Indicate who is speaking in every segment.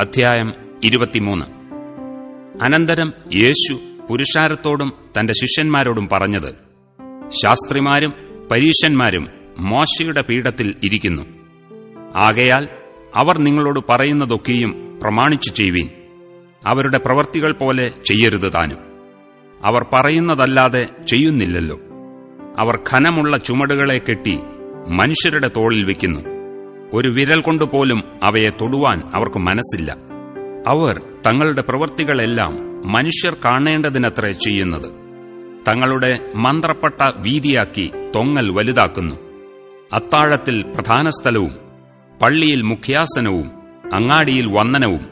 Speaker 1: അധ്യായം ഇരുപത്തിമൂന്ന്. അനന്തരം യേശു പുരുഷാരത്തോടും തന്റെ ശിഷ്യന്മാരോടും പറഞ്ഞത് ശാസ്ത്രിമാരും പരീശന്മാരും മോശയുടെ പീഠത്തിൽ ഇരിക്കുന്നു. ആകയാൽ അവർ നിങ്ങളോട് പറയുന്നതൊക്കെയും പ്രമാണിച്ചു ചെയ്യുവീൻ. അവരുടെ പ്രവർത്തികൾ പോലെ ചെയ്യരുത് താനും. അവർ പറയുന്നതല്ലാതെ ചെയ്യുന്നില്ലല്ലോ. അവർ ഖനമുള്ള ചുമടുകളെ കെട്ടി മനുഷ്യരുടെ തോളിൽ വയ്ക്കുന്നു ഒരു വിരൽ കൊണ്ടുപോലും അവയെ തൊടുവാൻ അവർക്ക് മനസ്സില്ല. അവർ തങ്ങളുടെ പ്രവൃത്തികളെല്ലാം മനുഷ്യർ കാണേണ്ടതിനത്രേ ചെയ്യുന്നത്. തങ്ങളുടെ മന്ത്രപ്പെട്ട വീതിയാക്കി തൊങ്ങൽ വലുതാക്കുന്നു. അത്താഴത്തിൽ പ്രധാന സ്ഥലവും പള്ളിയിൽ മുഖ്യാസനവും അങ്ങാടിയിൽ വന്ദനവും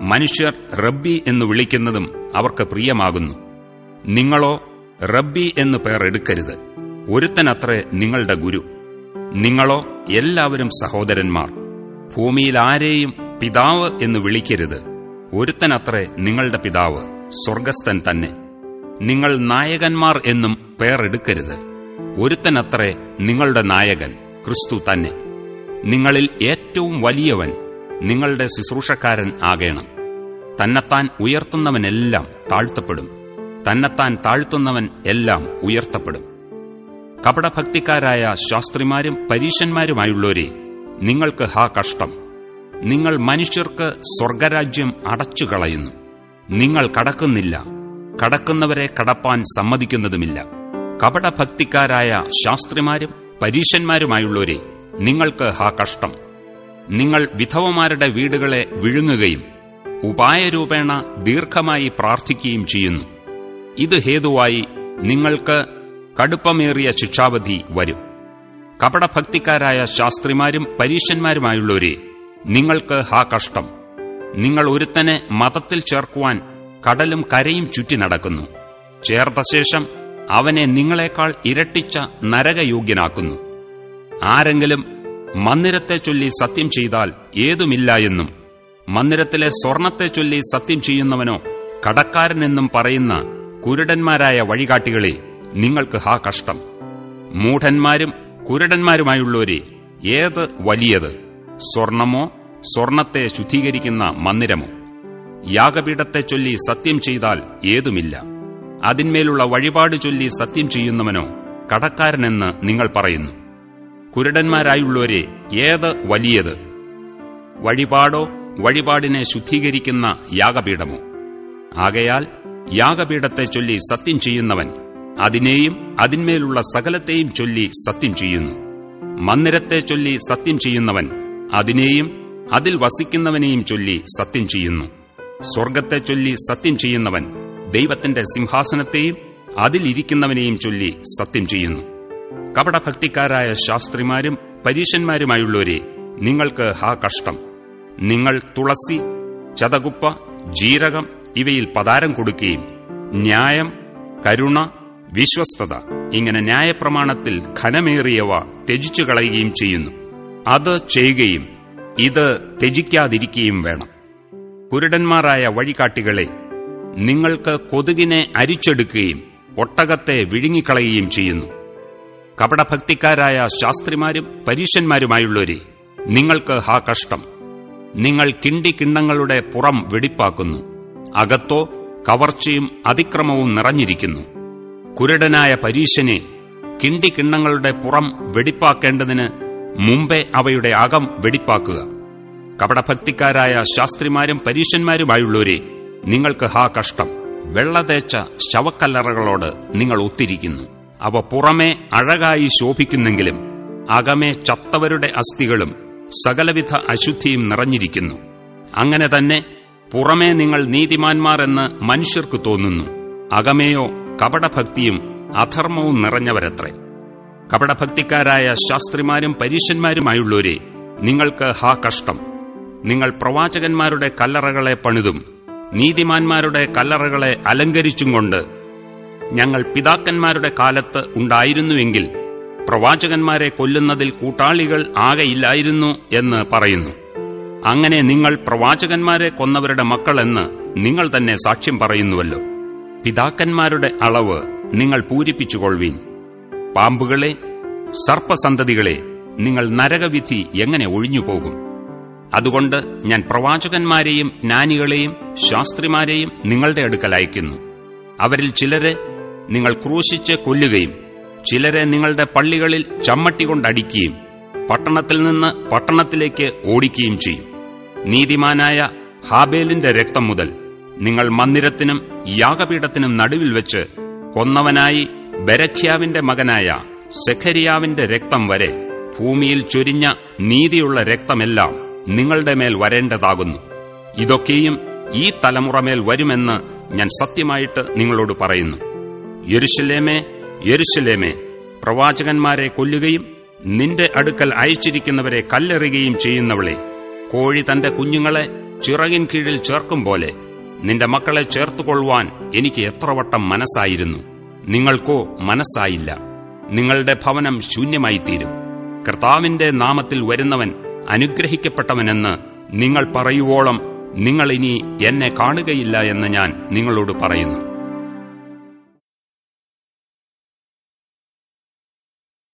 Speaker 1: മനുഷ്യർ റബ്ബി എന്ന് വിളിക്കുന്നതും അവർക്ക് പ്രിയമാകുന്നു. നിങ്ങളോ റബ്ബി എന്ന് പേർ എടുക്കരുത്. ഒരുത്തനത്രേ നിങ്ങളുടെ ഗുരു. നിങ്ങളോ എല്ലാവരും സഹോദരന്മാർ. ഭൂമിയിൽ ആരെയും പിതാവ് എന്ന് വിളിക്കരുത്. ഒരുത്തനത്രേ നിങ്ങളുടെ പിതാവ് സ്വർഗസ്ഥൻ തന്നെ. നിങ്ങൾ നായകന്മാർ എന്നും പേരെടുക്കരുത്. ഒരുത്തനത്രേ നിങ്ങളുടെ നായകൻ ക്രിസ്തു തന്നെ. നിങ്ങളിൽ ഏറ്റവും വലിയവൻ നിങ്ങളുടെ ശുശ്രൂഷക്കാരൻ ആകേണം. തന്നെത്താൻ ഉയർത്തുന്നവനെല്ലാം താഴ്ത്തപ്പെടും. തന്നെത്താൻ താഴ്ത്തുന്നവൻ എല്ലാം ഉയർത്തപ്പെടും. കപടഭക്തിക്കാരായ ശാസ്ത്രിമാരും പരീശന്മാരുമായുള്ളവരെ നിങ്ങൾക്ക് ഹാ കഷ്ടം. നിങ്ങൾ മനുഷ്യർക്ക് സ്വർഗരാജ്യം അടച്ചുകളയുന്നു. നിങ്ങൾ കടക്കുന്നില്ല. കടക്കുന്നവരെ കടപ്പാൻ സമ്മതിക്കുന്നതുമില്ല. കപടഭക്തിക്കാരായ ശാസ്ത്രിമാരും പരീശന്മാരുമായുള്ളവരെ നിങ്ങൾക്ക് ഹാ കഷ്ടം. നിങ്ങൾ വിധവമാരുടെ വീടുകളെ വിഴുങ്ങുകയും ഉപായരൂപേണ ദീർഘമായി പ്രാർത്ഥിക്കുകയും ചെയ്യുന്നു. ഇത് ഹേതുവായി നിങ്ങൾക്ക് കടുപ്പമേറിയ ശിക്ഷാവധി വരും. കപടഭക്തിക്കാരായ ശാസ്ത്രിമാരും പരീശന്മാരുമായുള്ളവരെ നിങ്ങൾക്ക് ഹാ കഷ്ടം. നിങ്ങൾ ഒരുത്തനെ മതത്തിൽ ചേർക്കുവാൻ കടലും കരയും ചുറ്റി നടക്കുന്നു. ചേർത്ത ശേഷം അവനെ നിങ്ങളെക്കാൾ ഇരട്ടിച്ച നരകയോഗ്യനാക്കുന്നു. ആരെങ്കിലും മന്ദിരത്തെ ചൊല്ലി സത്യം ചെയ്താൽ ഏതുമില്ല എന്നും മന്ദിരത്തിലെ സ്വർണത്തെ ചൊല്ലി സത്യം ചെയ്യുന്നവനോ കടക്കാരനെന്നും പറയുന്ന കുരുടന്മാരായ വഴികാട്ടികളെ നിങ്ങൾക്ക് ഹാ കഷ്ടം. മൂഢന്മാരും കുരടന്മാരുമായുള്ളവരെ ഏത് വലിയത്? സ്വർണമോ? സ്വർണത്തെ ശുദ്ധീകരിക്കുന്ന മന്ദിരമോ? യാഗപീഠത്തെ ചൊല്ലി സത്യം ചെയ്താൽ ഏതുമില്ല. അതിന്മേലുള്ള വഴിപാട് ചൊല്ലി സത്യം ചെയ്യുന്നവനോ കടക്കാരനെന്ന് നിങ്ങൾ പറയുന്നു. കുരുടന്മാരായുള്ളവരെ ഏത് വലിയത്? വഴിപാടോ വഴിപാടിനെ ശുദ്ധീകരിക്കുന്ന യാഗപീഠമോ? ആകയാൽ യാഗപീഠത്തെ ചൊല്ലി സത്യം ചെയ്യുന്നവൻ അതിനെയും അതിന്മേലുള്ള സകലത്തെയും ചൊല്ലി സത്യം ചെയ്യുന്നു. മന്ദിരത്തെ ചൊല്ലി സത്യം ചെയ്യുന്നവൻ അതിനെയും അതിൽ വസിക്കുന്നവനെയും ചൊല്ലി സത്യം ചെയ്യുന്നു. സ്വർഗത്തെ ചൊല്ലി സത്യം ചെയ്യുന്നവൻ ദൈവത്തിന്റെ സിംഹാസനത്തെയും അതിലിരിക്കുന്നവനെയും ചൊല്ലി സത്യം ചെയ്യുന്നു. കപടഭക്തിക്കാരായ ശാസ്ത്രിമാരും പരീശന്മാരുമായുള്ളവരെ നിങ്ങൾക്ക് ഹാ കഷ്ടം. നിങ്ങൾ തുളസി ചതകുപ്പ ജീരകം ഇവയിൽ പതാരം കൊടുക്കുകയും ന്യായം കരുണ വിശ്വസ്തത. ഇങ്ങനെ ന്യായപ്രമാണത്തിൽ ഘനമേറിയവ ത്യജിച്ചു കളയുകയും ചെയ്യുന്നു. അത് ചെയ്യുകയും ഇത് ത്യജിക്കാതിരിക്കുകയും വേണം. കുരുടന്മാരായ വഴികാട്ടികളെ നിങ്ങൾക്ക് കൊതുകിനെ അരിച്ചെടുക്കുകയും ഒട്ടകത്തെ വിഴുങ്ങിക്കളയുകയും ചെയ്യുന്നു. കപടഭക്തിക്കാരായ ശാസ്ത്രിമാരും പരീശന്മാരുമായുള്ളവരെ നിങ്ങൾക്ക് ഹാ കഷ്ടം. നിങ്ങൾ കിണ്ടി കിണ്ണങ്ങളുടെ പുറം വെടിപ്പാക്കുന്നു. അകത്തോ കവർച്ചയും അതിക്രമവും നിറഞ്ഞിരിക്കുന്നു. കുരുടനായ പരീശനെ കിണ്ടിക്കിണ്ണങ്ങളുടെ പുറം വെടിപ്പാക്കേണ്ടതിന് മുമ്പേ അവയുടെ അകം വെടിപ്പാക്കുക. കപടഭക്തിക്കാരായ ശാസ്ത്രിമാരും പരീശന്മാരുമായുള്ളവരെ നിങ്ങൾക്ക് ഹാ കഷ്ടം. വെള്ള തേച്ച ശവക്കല്ലറകളോട് നിങ്ങൾ ഒത്തിരിക്കുന്നു. അവ പുറമേ അഴകായി ശോഭിക്കുന്നെങ്കിലും അകമേ ചത്തവരുടെ അസ്ഥികളും സകലവിധ അശുദ്ധിയും നിറഞ്ഞിരിക്കുന്നു. അങ്ങനെ തന്നെ പുറമേ നിങ്ങൾ നീതിമാന്മാർ എന്ന് മനുഷ്യർക്ക് തോന്നുന്നു. അകമേയോ കപടഭക്തിയും അധർമ്മവും നിറഞ്ഞവരത്രേ. കപടഭക്തിക്കാരായ ശാസ്ത്രിമാരും പരീശന്മാരുമായുള്ളവരെ നിങ്ങൾക്ക് ഹാ കഷ്ടം. നിങ്ങൾ പ്രവാചകന്മാരുടെ കല്ലറകളെ പണിതും നീതിമാന്മാരുടെ കല്ലറകളെ അലങ്കരിച്ചും കൊണ്ട് ഞങ്ങൾ പിതാക്കന്മാരുടെ കാലത്ത് ഉണ്ടായിരുന്നുവെങ്കിൽ പ്രവാചകന്മാരെ കൊല്ലുന്നതിൽ കൂട്ടാളികൾ ആകെയില്ലായിരുന്നു എന്ന് പറയുന്നു. അങ്ങനെ നിങ്ങൾ പ്രവാചകന്മാരെ കൊന്നവരുടെ മക്കളെന്ന് നിങ്ങൾ തന്നെ സാക്ഷ്യം പറയുന്നുവല്ലോ. പിതാക്കന്മാരുടെ അളവ് നിങ്ങൾ പൂരിപ്പിച്ചുകൊള്ളുവീൻ. പാമ്പുകളെ സർപ്പസന്തതികളെ നിങ്ങൾ നരകവിധി എങ്ങനെ ഒഴിഞ്ഞുപോകും? അതുകൊണ്ട് ഞാൻ പ്രവാചകന്മാരെയും ജ്ഞാനികളെയും ശാസ്ത്രിമാരെയും നിങ്ങളുടെ അടുക്കൽ അയക്കുന്നു അവരിൽ ചിലരെ നിങ്ങൾ ക്രൂശിച്ച് കൊല്ലുകയും ചിലരെ നിങ്ങളുടെ പള്ളികളിൽ ചമ്മട്ടി കൊണ്ടടിക്കുകയും പട്ടണത്തിൽ നിന്ന് പട്ടണത്തിലേക്ക് ഓടിക്കുകയും ചെയ്യും. നീതിമാനായ ഹാബേലിന്റെ രക്തം മുതൽ നിങ്ങൾ മന്ദിരത്തിനും യാഗപീഠത്തിനും നടുവിൽ വെച്ച് കൊന്നവനായി ബരഖ്യാവിന്റെ മകനായ സെഖരിയാവിന്റെ രക്തം വരെ ഭൂമിയിൽ ചൊരിഞ്ഞ നീതിയുള്ള രക്തമെല്ലാം നിങ്ങളുടെ മേൽ വരേണ്ടതാകുന്നു. ഇതൊക്കെയും ഈ തലമുറമേൽ വരുമെന്ന് ഞാൻ സത്യമായിട്ട് നിങ്ങളോട് പറയുന്നു. യെരുശലേമേ യെരുശലേമേ പ്രവാചകന്മാരെ കൊല്ലുകയും നിന്റെ അടുക്കൽ അയച്ചിരിക്കുന്നവരെ കല്ലെറിയുകയും ചെയ്യുന്നവളെ കോഴി തന്റെ കുഞ്ഞുങ്ങളെ ചിറകിൻ കീഴിൽ ചേർക്കും പോലെ നിന്റെ മക്കളെ ചേർത്തുകൊള്ളുവാൻ എനിക്ക് എത്രവട്ടം മനസ്സായിരുന്നു. നിങ്ങൾക്കോ മനസ്സായില്ല. നിങ്ങളുടെ ഭവനം ശൂന്യമായിത്തീരും. കർത്താവിന്റെ നാമത്തിൽ വരുന്നവൻ അനുഗ്രഹിക്കപ്പെട്ടവനെന്ന് നിങ്ങൾ പറയുവോളം നിങ്ങളിനി എന്നെ കാണുകയില്ല എന്ന് ഞാൻ നിങ്ങളോട് പറയുന്നു.